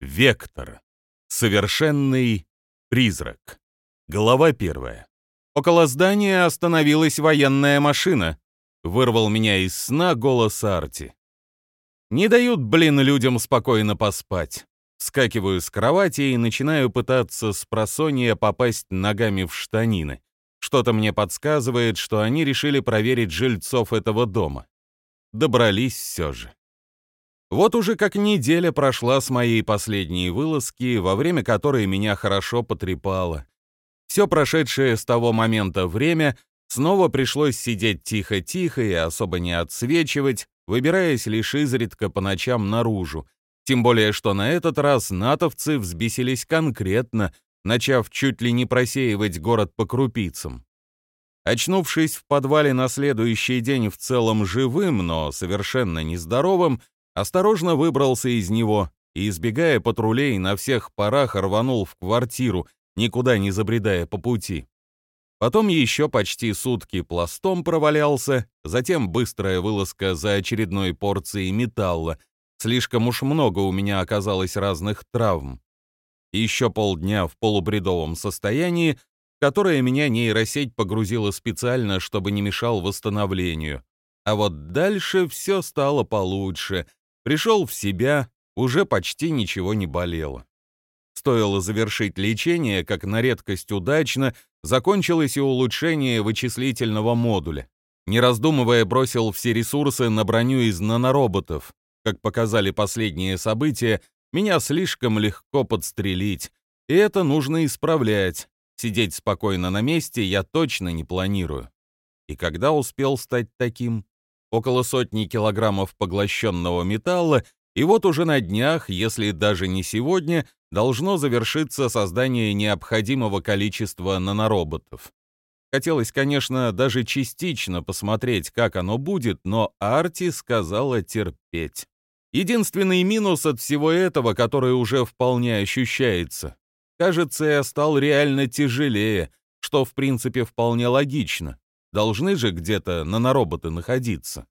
Вектор. Совершенный призрак. Глава первая. Около здания остановилась военная машина. Вырвал меня из сна голос Арти. Не дают, блин, людям спокойно поспать. Скакиваю с кровати и начинаю пытаться с просонья попасть ногами в штанины. Что-то мне подсказывает, что они решили проверить жильцов этого дома. Добрались все же. Вот уже как неделя прошла с моей последней вылазки, во время которой меня хорошо потрепало. Все прошедшее с того момента время снова пришлось сидеть тихо-тихо и особо не отсвечивать, выбираясь лишь изредка по ночам наружу. Тем более, что на этот раз натовцы взбесились конкретно, начав чуть ли не просеивать город по крупицам. Очнувшись в подвале на следующий день в целом живым, но совершенно нездоровым, осторожно выбрался из него и, избегая патрулей, на всех парах рванул в квартиру, никуда не забредая по пути. Потом еще почти сутки пластом провалялся, затем быстрая вылазка за очередной порцией металла. Слишком уж много у меня оказалось разных травм. Еще полдня в полубредовом состоянии, которое меня нейросеть погрузила специально, чтобы не мешал восстановлению. А вот дальше все стало получше. Пришел в себя, уже почти ничего не болело. Стоило завершить лечение, как на редкость удачно закончилось и улучшение вычислительного модуля. Не раздумывая, бросил все ресурсы на броню из нанороботов. Как показали последние события, меня слишком легко подстрелить, и это нужно исправлять. Сидеть спокойно на месте я точно не планирую. И когда успел стать таким? Около сотни килограммов поглощенного металла, и вот уже на днях, если даже не сегодня, должно завершиться создание необходимого количества нанороботов. Хотелось, конечно, даже частично посмотреть, как оно будет, но Арти сказала терпеть. Единственный минус от всего этого, который уже вполне ощущается. Кажется, я стал реально тяжелее, что в принципе вполне логично. Должны же где-то нанороботы находиться.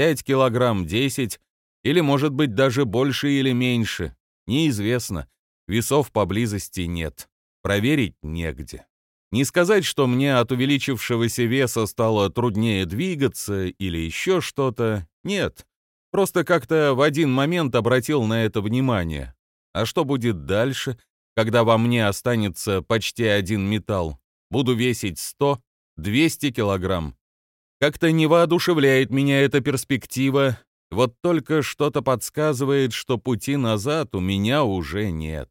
5 килограмм 10, или может быть даже больше или меньше. Неизвестно. Весов поблизости нет. Проверить негде. Не сказать, что мне от увеличившегося веса стало труднее двигаться или еще что-то. Нет. Просто как-то в один момент обратил на это внимание. А что будет дальше, когда во мне останется почти один металл? Буду весить 100, 200 килограмм. Как-то не воодушевляет меня эта перспектива, вот только что-то подсказывает, что пути назад у меня уже нет.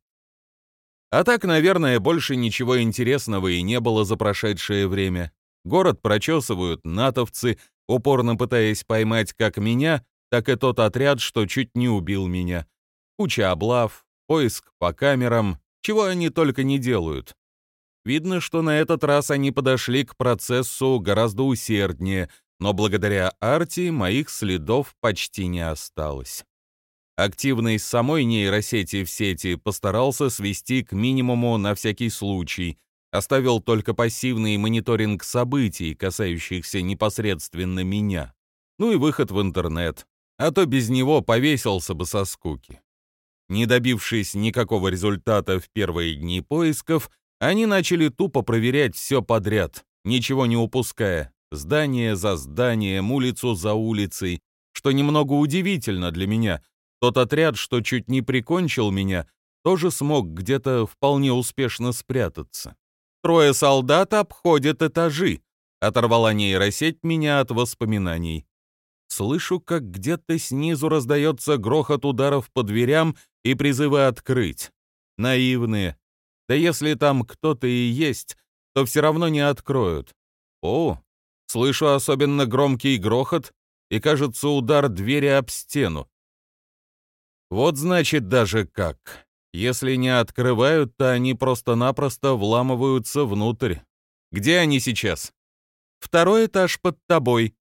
А так, наверное, больше ничего интересного и не было за прошедшее время. Город прочесывают натовцы, упорно пытаясь поймать как меня, так и тот отряд, что чуть не убил меня. Куча облав, поиск по камерам, чего они только не делают. Видно, что на этот раз они подошли к процессу гораздо усерднее, но благодаря Арти моих следов почти не осталось. Активный с самой нейросети в сети постарался свести к минимуму на всякий случай, оставил только пассивный мониторинг событий, касающихся непосредственно меня. Ну и выход в интернет, а то без него повесился бы со скуки. Не добившись никакого результата в первые дни поисков, они начали тупо проверять все подряд, ничего не упуская, здание за зданием, улицу за улицей, что немного удивительно для меня. Тот отряд, что чуть не прикончил меня, тоже смог где-то вполне успешно спрятаться. Трое солдат обходят этажи. Оторвала нейросеть меня от воспоминаний. Слышу, как где-то снизу раздается грохот ударов по дверям и призывы открыть. Наивные, да если там кто-то и есть, то все равно не откроют. О, слышу особенно громкий грохот и, кажется, удар двери об стену. Вот значит даже как. Если не открывают, то они просто-напросто вламываются внутрь. Где они сейчас? Второй этаж под тобой.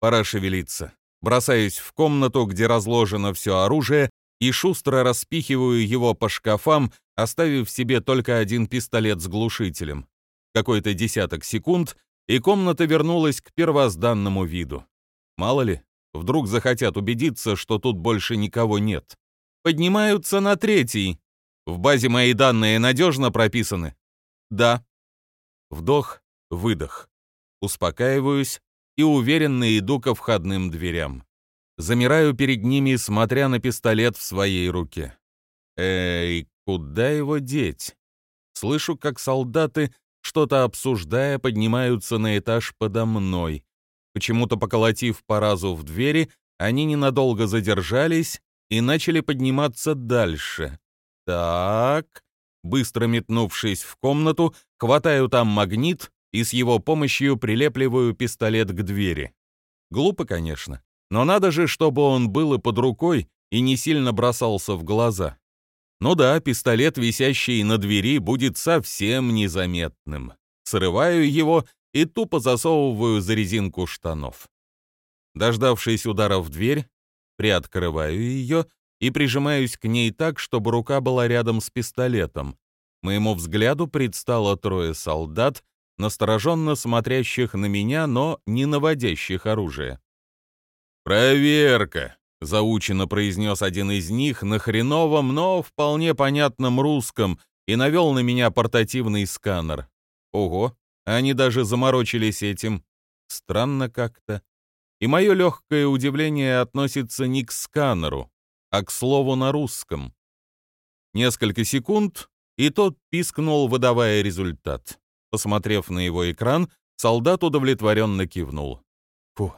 Пора шевелиться. Бросаюсь в комнату, где разложено все оружие, и шустро распихиваю его по шкафам, оставив себе только один пистолет с глушителем. Какой-то десяток секунд, и комната вернулась к первозданному виду. Мало ли, вдруг захотят убедиться, что тут больше никого нет. поднимаются на третий. В базе мои данные надежно прописаны? Да. Вдох, выдох. Успокаиваюсь и уверенно иду ко входным дверям. Замираю перед ними, смотря на пистолет в своей руке. Эй, куда его деть? Слышу, как солдаты, что-то обсуждая, поднимаются на этаж подо мной. Почему-то поколотив по разу в двери, они ненадолго задержались и начали подниматься дальше. Так, быстро метнувшись в комнату, хватаю там магнит и с его помощью прилепливаю пистолет к двери. Глупо, конечно, но надо же, чтобы он был и под рукой и не сильно бросался в глаза. Ну да, пистолет, висящий на двери, будет совсем незаметным. Срываю его и тупо засовываю за резинку штанов. Дождавшись удара в дверь, приоткрываю ее и прижимаюсь к ней так, чтобы рука была рядом с пистолетом. Моему взгляду предстало трое солдат, настороженно смотрящих на меня, но не наводящих оружие. «Проверка», — заучено произнес один из них на хреновом, но вполне понятном русском и навел на меня портативный сканер. Ого, они даже заморочились этим. Странно как-то. И мое легкое удивление относится не к сканеру, а к слову на русском. Несколько секунд, и тот пискнул, выдавая результат. Посмотрев на его экран, солдат удовлетворенно кивнул. Фу,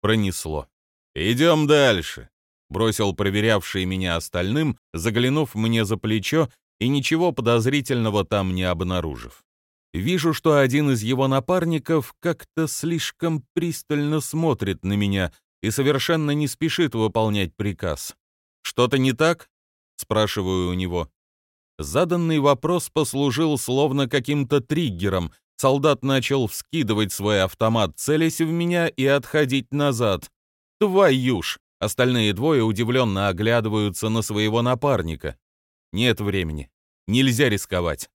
пронесло. «Идем дальше», — бросил проверявший меня остальным, заглянув мне за плечо и ничего подозрительного там не обнаружив. Вижу, что один из его напарников как-то слишком пристально смотрит на меня и совершенно не спешит выполнять приказ. «Что-то не так?» — спрашиваю у него. Заданный вопрос послужил словно каким-то триггером. Солдат начал вскидывать свой автомат, целясь в меня и отходить назад. «Твою ж!» Остальные двое удивленно оглядываются на своего напарника. Нет времени. Нельзя рисковать.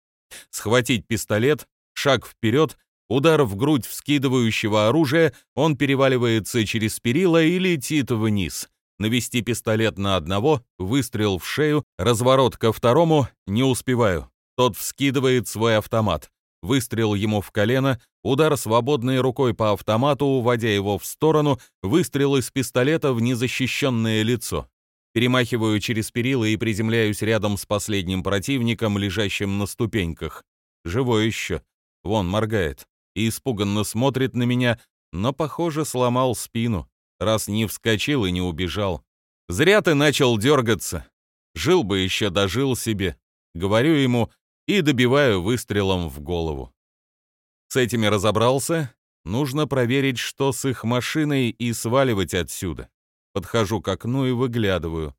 Схватить пистолет, шаг вперед, удар в грудь вскидывающего оружия, он переваливается через перила и летит вниз. Навести пистолет на одного, выстрел в шею, разворот ко второму, не успеваю. Тот вскидывает свой автомат. Выстрел ему в колено, удар свободной рукой по автомату, уводя его в сторону, выстрел из пистолета в незащищенное лицо. Перемахиваю через перила и приземляюсь рядом с последним противником, лежащим на ступеньках. Живой еще. Вон, моргает. И испуганно смотрит на меня, но, похоже, сломал спину раз не вскочил и не убежал. Зря ты начал дергаться. Жил бы еще, дожил себе. Говорю ему и добиваю выстрелом в голову. С этими разобрался. Нужно проверить, что с их машиной, и сваливать отсюда. Подхожу к окну и выглядываю.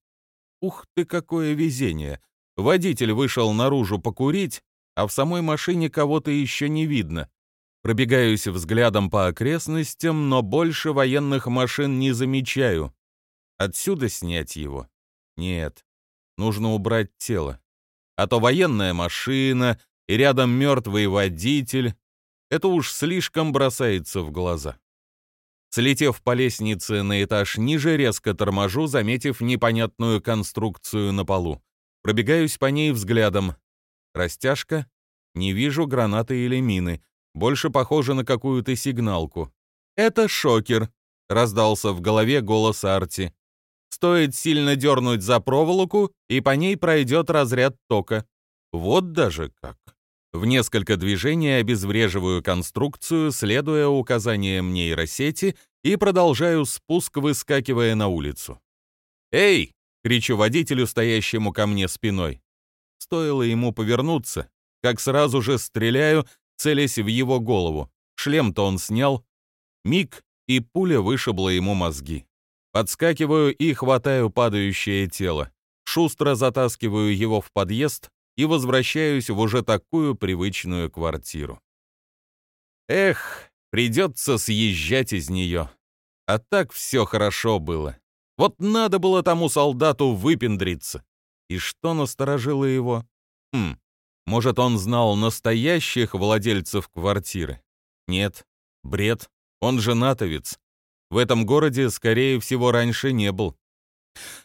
Ух ты, какое везение! Водитель вышел наружу покурить, а в самой машине кого-то еще не видно. Пробегаюсь взглядом по окрестностям, но больше военных машин не замечаю. Отсюда снять его? Нет. Нужно убрать тело. А то военная машина и рядом мертвый водитель. Это уж слишком бросается в глаза. Слетев по лестнице на этаж ниже, резко торможу, заметив непонятную конструкцию на полу. Пробегаюсь по ней взглядом. Растяжка. Не вижу гранаты или мины больше похоже на какую-то сигналку. «Это шокер», — раздался в голове голос Арти. «Стоит сильно дернуть за проволоку, и по ней пройдет разряд тока. Вот даже как». В несколько движений обезвреживаю конструкцию, следуя указаниям нейросети, и продолжаю спуск, выскакивая на улицу. «Эй!» — кричу водителю, стоящему ко мне спиной. Стоило ему повернуться, как сразу же стреляю, целясь в его голову. Шлем-то он снял. Миг, и пуля вышибла ему мозги. Подскакиваю и хватаю падающее тело. Шустро затаскиваю его в подъезд и возвращаюсь в уже такую привычную квартиру. Эх, придется съезжать из нее. А так все хорошо было. Вот надо было тому солдату выпендриться. И что насторожило его? Хм, может, он знал настоящих владельцев квартиры? Нет, бред, он женатовец. В этом городе, скорее всего, раньше не был.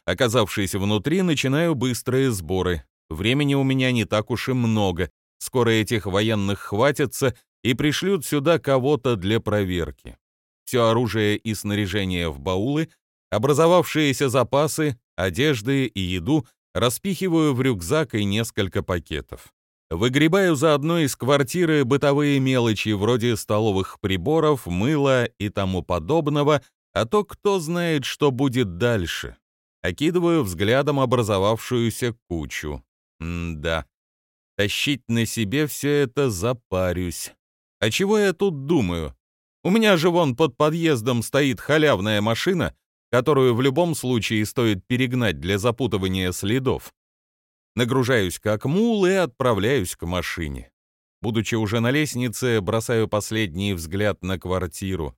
Оказавшись внутри, начинаю быстрые сборы. Времени у меня не так уж и много. Скоро этих военных хватится и пришлют сюда кого-то для проверки. Все оружие и снаряжение в баулы, образовавшиеся запасы, одежды и еду распихиваю в рюкзак и несколько пакетов. Выгребаю заодно из квартиры бытовые мелочи вроде столовых приборов, мыла и тому подобного, а то кто знает, что будет дальше. Окидываю взглядом образовавшуюся кучу. М-да. Тащить на себе все это запарюсь. А чего я тут думаю? У меня же вон под подъездом стоит халявная машина, которую в любом случае стоит перегнать для запутывания следов. Нагружаюсь как мул и отправляюсь к машине. Будучи уже на лестнице, бросаю последний взгляд на квартиру.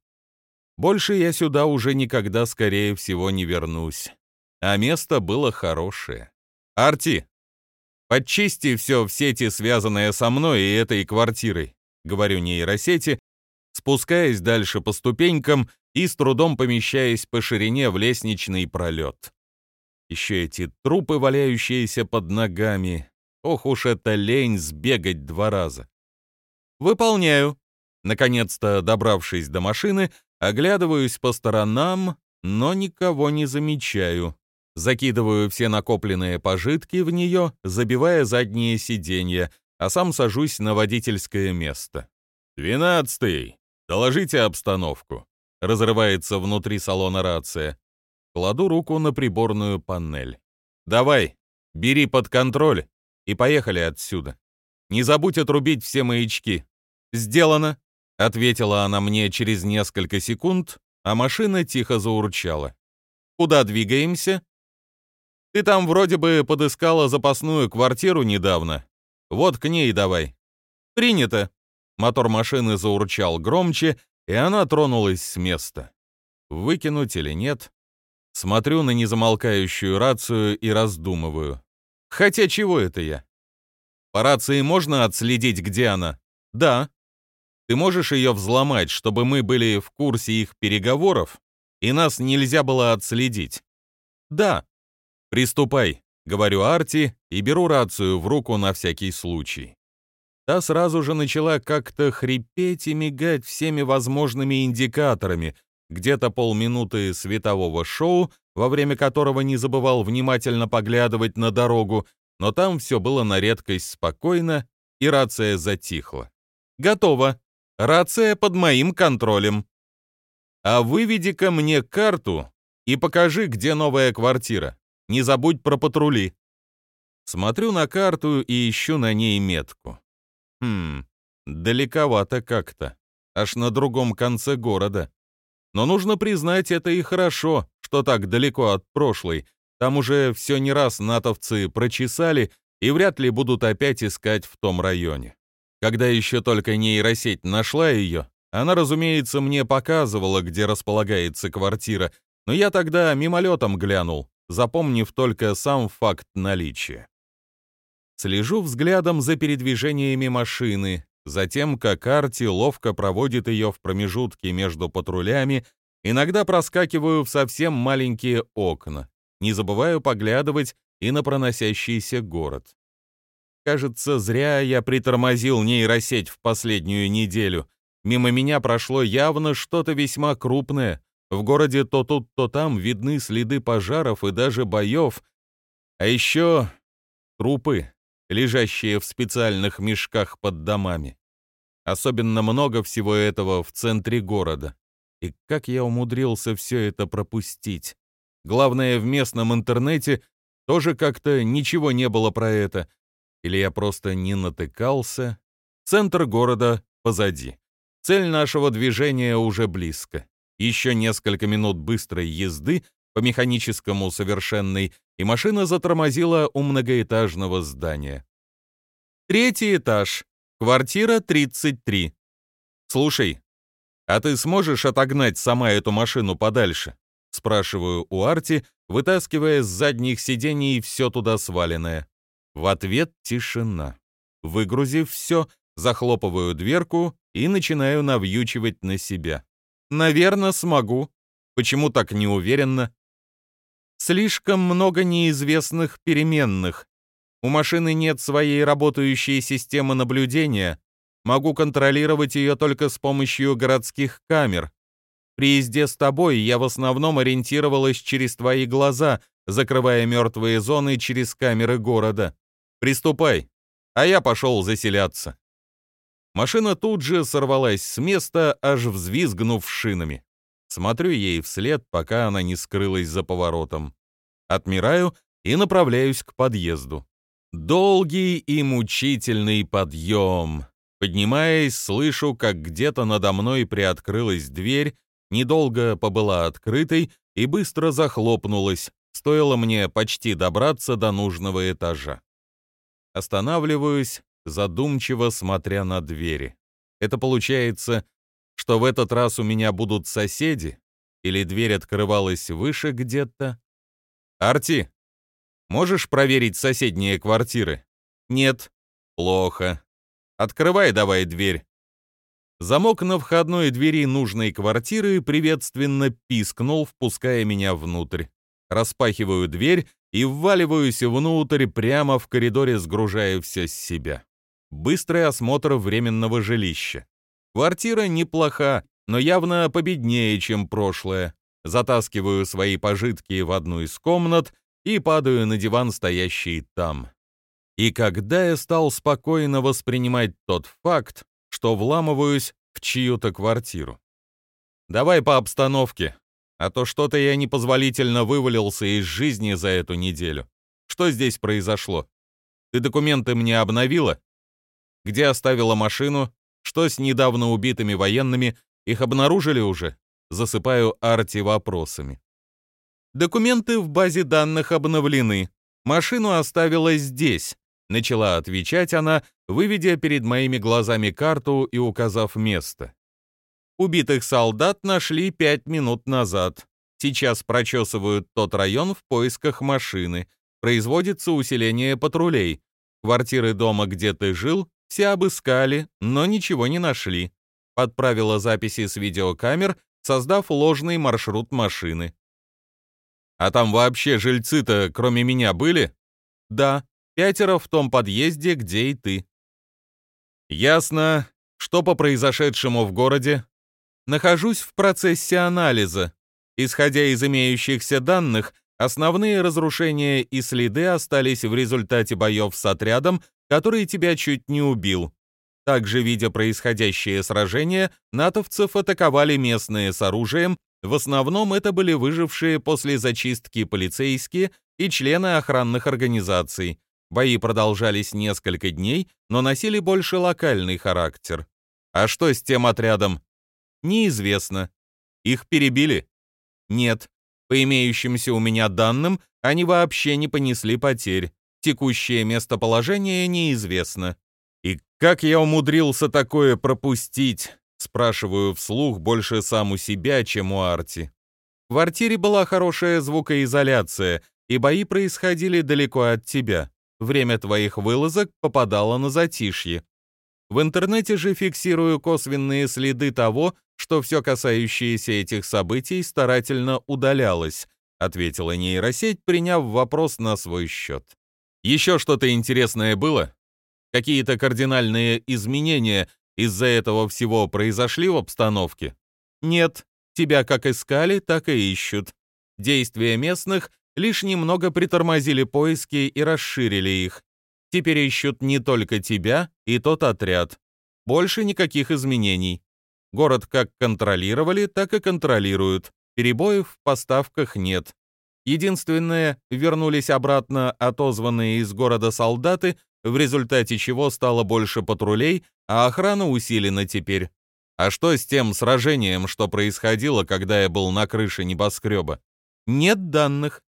Больше я сюда уже никогда, скорее всего, не вернусь. А место было хорошее. «Арти, подчисти все в сети, связанное со мной и этой квартирой», — говорю нейросети, спускаясь дальше по ступенькам и с трудом помещаясь по ширине в лестничный пролет. Еще эти трупы, валяющиеся под ногами. Ох уж это лень сбегать два раза. «Выполняю». Наконец-то, добравшись до машины, оглядываюсь по сторонам, но никого не замечаю. Закидываю все накопленные пожитки в нее, забивая задние сиденья, а сам сажусь на водительское место. «Двенадцатый! Доложите обстановку!» Разрывается внутри салона рация. Кладу руку на приборную панель. «Давай, бери под контроль и поехали отсюда. Не забудь отрубить все маячки». «Сделано», — ответила она мне через несколько секунд, а машина тихо заурчала. «Куда двигаемся?» «Ты там вроде бы подыскала запасную квартиру недавно. Вот к ней давай». «Принято». Мотор машины заурчал громче, и она тронулась с места. Выкинуть или нет? Смотрю на незамолкающую рацию и раздумываю. Хотя чего это я? По рации можно отследить, где она? Да. Ты можешь ее взломать, чтобы мы были в курсе их переговоров, и нас нельзя было отследить? Да. Приступай, говорю Арти и беру рацию в руку на всякий случай. Та сразу же начала как-то хрипеть и мигать всеми возможными индикаторами, где-то полминуты светового шоу, во время которого не забывал внимательно поглядывать на дорогу, но там все было на редкость спокойно, и рация затихла. «Готово. Рация под моим контролем. А выведи-ка мне карту и покажи, где новая квартира. Не забудь про патрули». Смотрю на карту и ищу на ней метку. Хм, далековато как-то. Аж на другом конце города. Но нужно признать, это и хорошо, что так далеко от прошлой. Там уже все не раз натовцы прочесали и вряд ли будут опять искать в том районе. Когда еще только нейросеть нашла ее, она, разумеется, мне показывала, где располагается квартира, но я тогда мимолетом глянул, запомнив только сам факт наличия. Слежу взглядом за передвижениями машины, затем как Арти ловко проводит ее в промежутке между патрулями, иногда проскакиваю в совсем маленькие окна, не забываю поглядывать и на проносящийся город. Кажется, зря я притормозил нейросеть в последнюю неделю. Мимо меня прошло явно что-то весьма крупное. В городе то тут, то там видны следы пожаров и даже боев. А еще трупы лежащие в специальных мешках под домами. Особенно много всего этого в центре города. И как я умудрился все это пропустить? Главное, в местном интернете тоже как-то ничего не было про это. Или я просто не натыкался? Центр города позади. Цель нашего движения уже близко. Еще несколько минут быстрой езды по механическому совершенной, и машина затормозила у многоэтажного здания. Третий этаж, квартира 33. Слушай, а ты сможешь отогнать сама эту машину подальше? Спрашиваю у Арти, вытаскивая с задних сидений все туда сваленное. В ответ тишина. Выгрузив все, захлопываю дверку и начинаю навьючивать на себя. Наверное, смогу. Почему так неуверенно? Слишком много неизвестных переменных. У машины нет своей работающей системы наблюдения. Могу контролировать ее только с помощью городских камер. При езде с тобой я в основном ориентировалась через твои глаза, закрывая мертвые зоны через камеры города. Приступай, а я пошел заселяться. Машина тут же сорвалась с места, аж взвизгнув шинами. Смотрю ей вслед, пока она не скрылась за поворотом. Отмираю и направляюсь к подъезду. Долгий и мучительный подъем. Поднимаясь, слышу, как где-то надо мной приоткрылась дверь, недолго побыла открытой и быстро захлопнулась, стоило мне почти добраться до нужного этажа. Останавливаюсь, задумчиво смотря на двери. Это получается, что в этот раз у меня будут соседи? Или дверь открывалась выше где-то? Арти, можешь проверить соседние квартиры? Нет. Плохо. Открывай давай дверь. Замок на входной двери нужной квартиры приветственно пискнул, впуская меня внутрь. Распахиваю дверь и вваливаюсь внутрь, прямо в коридоре сгружая все с себя. Быстрый осмотр временного жилища. Квартира неплоха, но явно победнее, чем прошлое. Затаскиваю свои пожитки в одну из комнат и падаю на диван, стоящий там. И когда я стал спокойно воспринимать тот факт, что вламываюсь в чью-то квартиру. Давай по обстановке, а то что-то я непозволительно вывалился из жизни за эту неделю. Что здесь произошло? Ты документы мне обновила? Где оставила машину? Что с недавно убитыми военными? Их обнаружили уже? Засыпаю Арти вопросами. Документы в базе данных обновлены. Машину оставила здесь. Начала отвечать она, выведя перед моими глазами карту и указав место. Убитых солдат нашли пять минут назад. Сейчас прочесывают тот район в поисках машины. Производится усиление патрулей. Квартиры дома, где ты жил, все обыскали, но ничего не нашли. Подправила записи с видеокамер, создав ложный маршрут машины. А там вообще жильцы-то, кроме меня, были? Да, пятеро в том подъезде, где и ты. Ясно. Что по произошедшему в городе? Нахожусь в процессе анализа. Исходя из имеющихся данных, основные разрушения и следы остались в результате боев с отрядом, который тебя чуть не убил. Также, видя происходящее сражение, натовцев атаковали местные с оружием, в основном это были выжившие после зачистки полицейские и члены охранных организаций. Бои продолжались несколько дней, но носили больше локальный характер. А что с тем отрядом? Неизвестно. Их перебили? Нет. По имеющимся у меня данным, они вообще не понесли потерь. Текущее местоположение неизвестно. И как я умудрился такое пропустить? Спрашиваю вслух больше сам у себя, чем у Арти. В квартире была хорошая звукоизоляция, и бои происходили далеко от тебя. Время твоих вылазок попадало на затишье. В интернете же фиксирую косвенные следы того, что все касающееся этих событий старательно удалялось, ответила нейросеть, приняв вопрос на свой счет. Еще что-то интересное было? Какие-то кардинальные изменения из-за этого всего произошли в обстановке? Нет, тебя как искали, так и ищут. Действия местных лишь немного притормозили поиски и расширили их. Теперь ищут не только тебя и тот отряд. Больше никаких изменений. Город как контролировали, так и контролируют. Перебоев в поставках нет. Единственное, вернулись обратно отозванные из города солдаты, в результате чего стало больше патрулей, а охрана усилена теперь. А что с тем сражением, что происходило, когда я был на крыше небоскреба? Нет данных.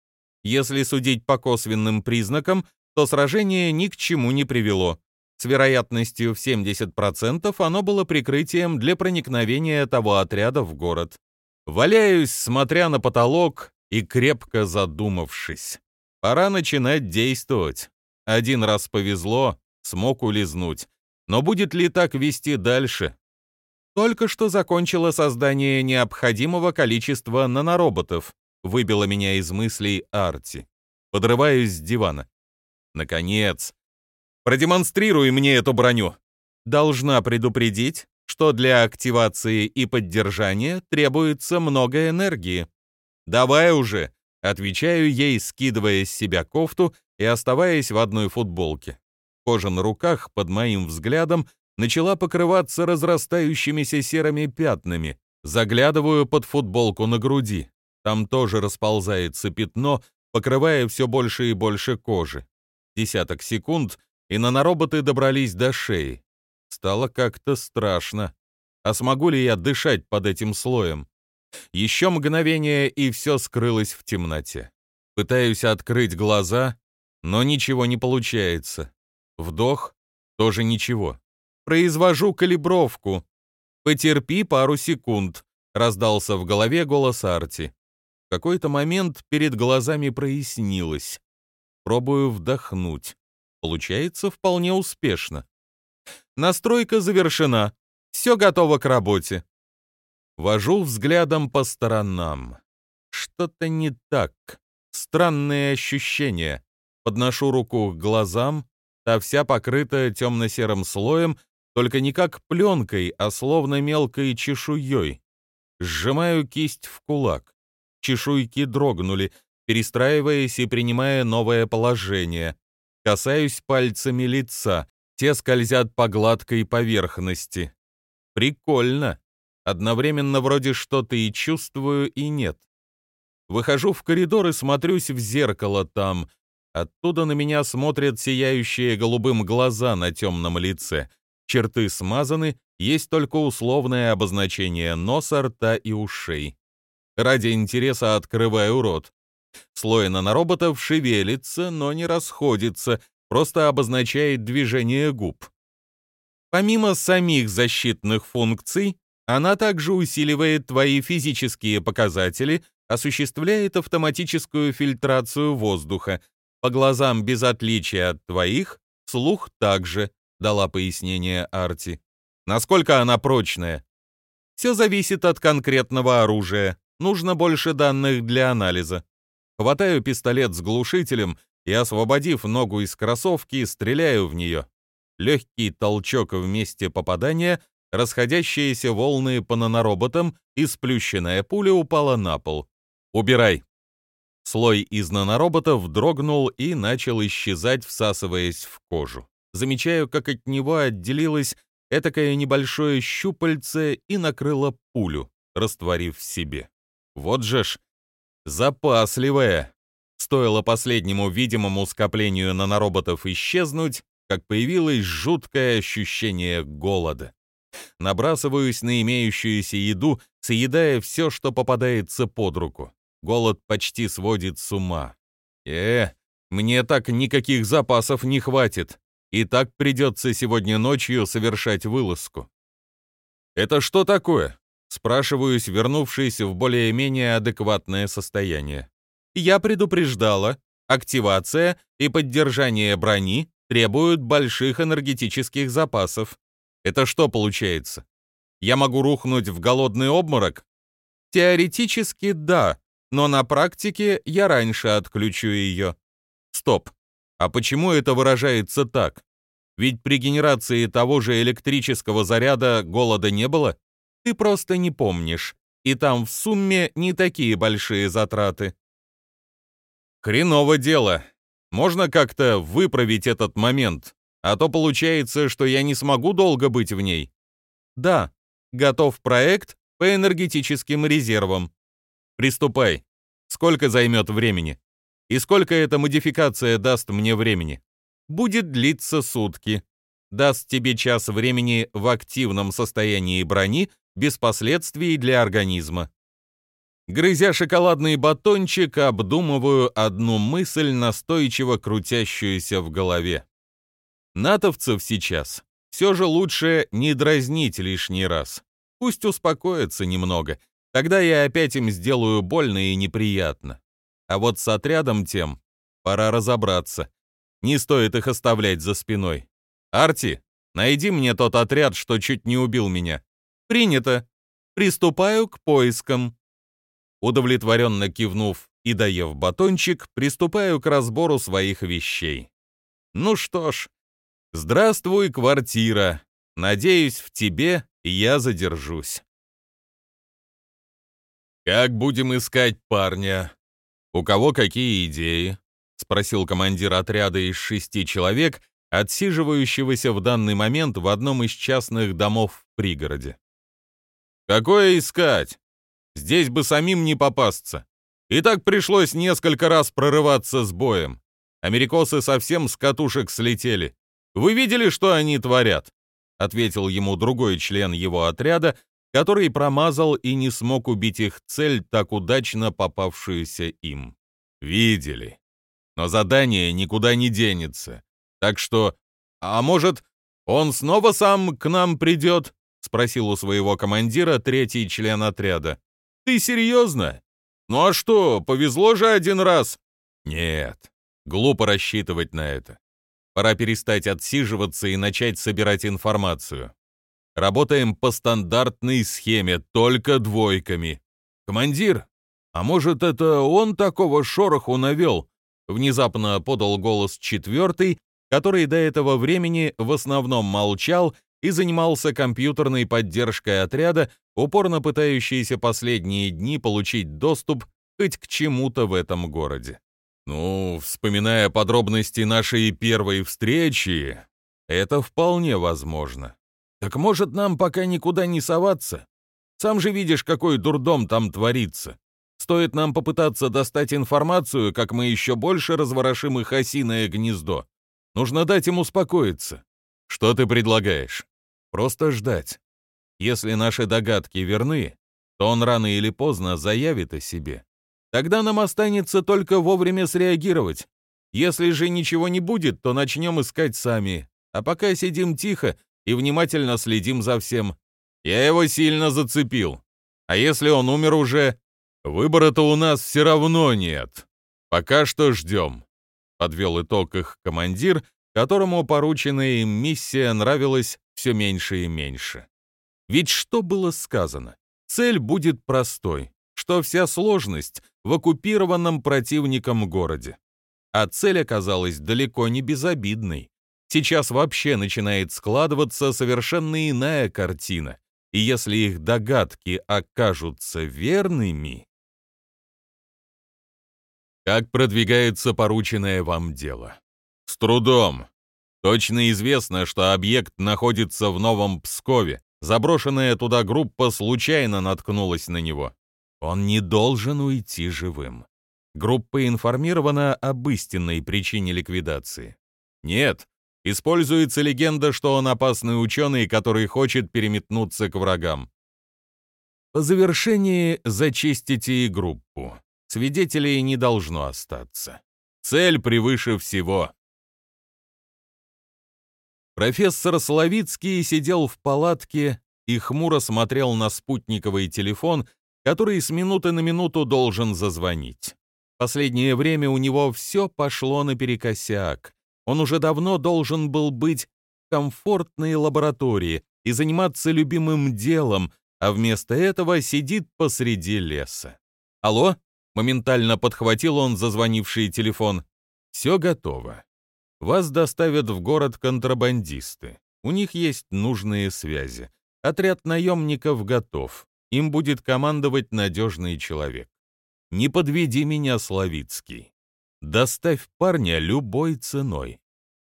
Если судить по косвенным признакам, то сражение ни к чему не привело. С вероятностью в 70% оно было прикрытием для проникновения того отряда в город. Валяюсь, смотря на потолок, и крепко задумавшись. Пора начинать действовать. Один раз повезло, смог улизнуть. Но будет ли так вести дальше? Только что закончила создание необходимого количества нанороботов. выбила меня из мыслей Арти. Подрываюсь с дивана. Наконец. Продемонстрируй мне эту броню. Должна предупредить, что для активации и поддержания требуется много энергии. Давай уже, отвечаю ей, скидывая с себя кофту и оставаясь в одной футболке. Кожа на руках под моим взглядом начала покрываться разрастающимися серыми пятнами. Заглядываю под футболку на груди. Там тоже расползается пятно, покрывая все больше и больше кожи. Десяток секунд, и нанороботы добрались до шеи. Стало как-то страшно. А смогу ли я дышать под этим слоем? Еще мгновение, и все скрылось в темноте. Пытаюсь открыть глаза, но ничего не получается. Вдох — тоже ничего. Произвожу калибровку. «Потерпи пару секунд», — раздался в голове голос Арти. В какой-то момент перед глазами прояснилось. Пробую вдохнуть. Получается вполне успешно. Настройка завершена. Все готово к работе. Вожу взглядом по сторонам. Что-то не так. Странные ощущения. Подношу руку к глазам, та вся покрыта темно-серым слоем, только не как пленкой, а словно мелкой чешуей. Сжимаю кисть в кулак. Чешуйки дрогнули, перестраиваясь и принимая новое положение. Касаюсь пальцами лица, те скользят по гладкой поверхности. Прикольно. Одновременно вроде что-то и чувствую, и нет. Выхожу в коридор и смотрюсь в зеркало там. Оттуда на меня смотрят сияющие голубым глаза на темном лице. Черты смазаны, есть только условное обозначение носа, рта и ушей. Ради интереса открываю рот. Слой нанороботов шевелится, но не расходится, просто обозначает движение губ. Помимо самих защитных функций, она также усиливает твои физические показатели, осуществляет автоматическую фильтрацию воздуха. По глазам без отличия от твоих, слух также, дала пояснение Арти. Насколько она прочная? Все зависит от конкретного оружия. Нужно больше данных для анализа. Хватаю пистолет с глушителем и, освободив ногу из кроссовки, стреляю в нее. Легкий толчок в месте попадания, расходящиеся волны по нанороботам, и сплющенная пуля упала на пол. «Убирай!» Слой из нанороботов дрогнул и начал исчезать, всасываясь в кожу. Замечаю, как от него отделилось этакое небольшое щупальце и накрыло пулю, растворив в себе. Вот же ж, запасливая. Стоило последнему видимому скоплению нанороботов исчезнуть, как появилось жуткое ощущение голода. Набрасываюсь на имеющуюся еду, съедая все, что попадается под руку. Голод почти сводит с ума. Э, мне так никаких запасов не хватит. И так придется сегодня ночью совершать вылазку. «Это что такое?» — спрашиваюсь, вернувшись в более-менее адекватное состояние. «Я предупреждала. Активация и поддержание брони требуют больших энергетических запасов. Это что получается? Я могу рухнуть в голодный обморок? Теоретически да, но на практике я раньше отключу ее. Стоп. А почему это выражается так? Ведь при генерации того же электрического заряда голода не было? Ты просто не помнишь. И там в сумме не такие большие затраты. Хреново дело. Можно как-то выправить этот момент, а то получается, что я не смогу долго быть в ней. Да, готов проект по энергетическим резервам. Приступай. Сколько займет времени? И сколько эта модификация даст мне времени? Будет длиться сутки. Даст тебе час времени в активном состоянии брони без последствий для организма. Грызя шоколадный батончик, обдумываю одну мысль, настойчиво крутящуюся в голове. Натовцев сейчас все же лучше не дразнить лишний раз. Пусть успокоятся немного, тогда я опять им сделаю больно и неприятно. А вот с отрядом тем пора разобраться. Не стоит их оставлять за спиной. Арти, найди мне тот отряд, что чуть не убил меня. Принято. Приступаю к поискам. Удовлетворенно кивнув и доев батончик, приступаю к разбору своих вещей. Ну что ж, здравствуй, квартира. Надеюсь, в тебе я задержусь. «Как будем искать парня? У кого какие идеи?» — спросил командир отряда из шести человек, отсиживающегося в данный момент в одном из частных домов в пригороде. «Какое искать? Здесь бы самим не попасться. И так пришлось несколько раз прорываться с боем. Америкосы совсем с катушек слетели. Вы видели, что они творят?» — ответил ему другой член его отряда, который промазал и не смог убить их цель, так удачно попавшуюся им. Видели. Но задание никуда не денется. Так что... А может, он снова сам к нам придет? Спросил у своего командира третий член отряда. Ты серьезно? Ну а что, повезло же один раз? Нет, глупо рассчитывать на это. Пора перестать отсиживаться и начать собирать информацию. Работаем по стандартной схеме, только двойками. Командир, а может, это он такого шороху навел? Внезапно подал голос четвертый, который до этого времени в основном молчал и занимался компьютерной поддержкой отряда, упорно пытающийся последние дни получить доступ хоть к чему-то в этом городе. Ну, вспоминая подробности нашей первой встречи, это вполне возможно. Так может, нам пока никуда не соваться? Сам же видишь, какой дурдом там творится. Стоит нам попытаться достать информацию, как мы еще больше разворошим их осиное гнездо. Нужно дать им успокоиться. Что ты предлагаешь? Просто ждать. Если наши догадки верны, то он рано или поздно заявит о себе. Тогда нам останется только вовремя среагировать. Если же ничего не будет, то начнем искать сами. А пока сидим тихо и внимательно следим за всем. Я его сильно зацепил. А если он умер уже? Выбора-то у нас все равно нет. Пока что ждем. Подвел итог их командир, которому порученная им миссия нравилась все меньше и меньше. Ведь что было сказано? Цель будет простой, что вся сложность в оккупированном противником городе. А цель оказалась далеко не безобидной. Сейчас вообще начинает складываться совершенно иная картина, и если их догадки окажутся верными... Как продвигается порученное вам дело? С трудом. Точно известно, что объект находится в Новом Пскове. Заброшенная туда группа случайно наткнулась на него. Он не должен уйти живым. Группа информирована об истинной причине ликвидации. Нет, Используется легенда, что он опасный ученый, который хочет переметнуться к врагам. По завершении зачистите и группу. Свидетелей не должно остаться. Цель превыше всего. Профессор Славицкий сидел в палатке и хмуро смотрел на спутниковый телефон, который с минуты на минуту должен зазвонить. Последнее время у него все пошло наперекосяк. Он уже давно должен был быть в комфортной лаборатории и заниматься любимым делом, а вместо этого сидит посреди леса. «Алло?» — моментально подхватил он зазвонивший телефон. «Все готово. Вас доставят в город контрабандисты. У них есть нужные связи. Отряд наемников готов. Им будет командовать надежный человек. Не подведи меня, Славицкий. Доставь парня любой ценой.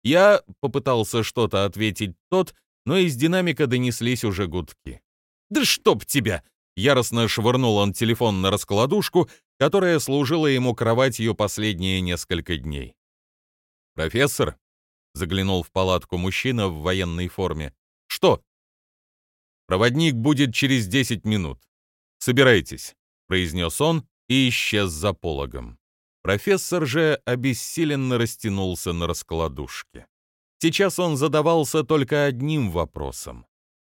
Я попытался что-то ответить тот, но из динамика донеслись уже гудки. «Да чтоб тебя!» Яростно швырнул он телефон на раскладушку, которая служила ему кроватью последние несколько дней. «Профессор?» — заглянул в палатку мужчина в военной форме. «Что?» «Проводник будет через десять минут. Собирайтесь», — произнес он и исчез за пологом. Профессор же обессиленно растянулся на раскладушке. Сейчас он задавался только одним вопросом.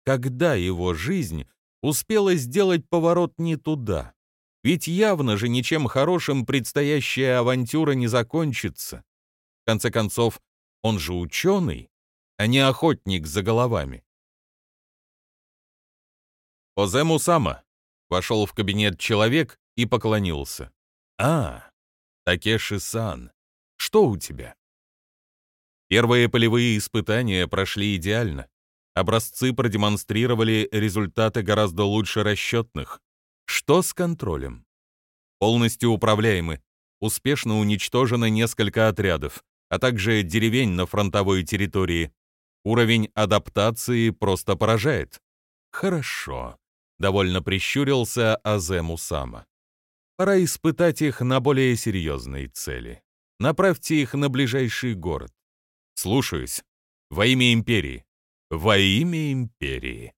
Когда его жизнь успела сделать поворот не туда? Ведь явно же ничем хорошим предстоящая авантюра не закончится. В конце концов, он же ученый, а не охотник за головами. Озему Сама вошел в кабинет человек и поклонился. «А, Такеши-сан, что у тебя?» Первые полевые испытания прошли идеально. Образцы продемонстрировали результаты гораздо лучше расчетных. Что с контролем? Полностью управляемы. Успешно уничтожено несколько отрядов, а также деревень на фронтовой территории. Уровень адаптации просто поражает. Хорошо. Довольно прищурился Азему Сама. Пора испытать их на более серьезные цели. Направьте их на ближайший город. Слушаюсь. Во имя империи. Во имя империи.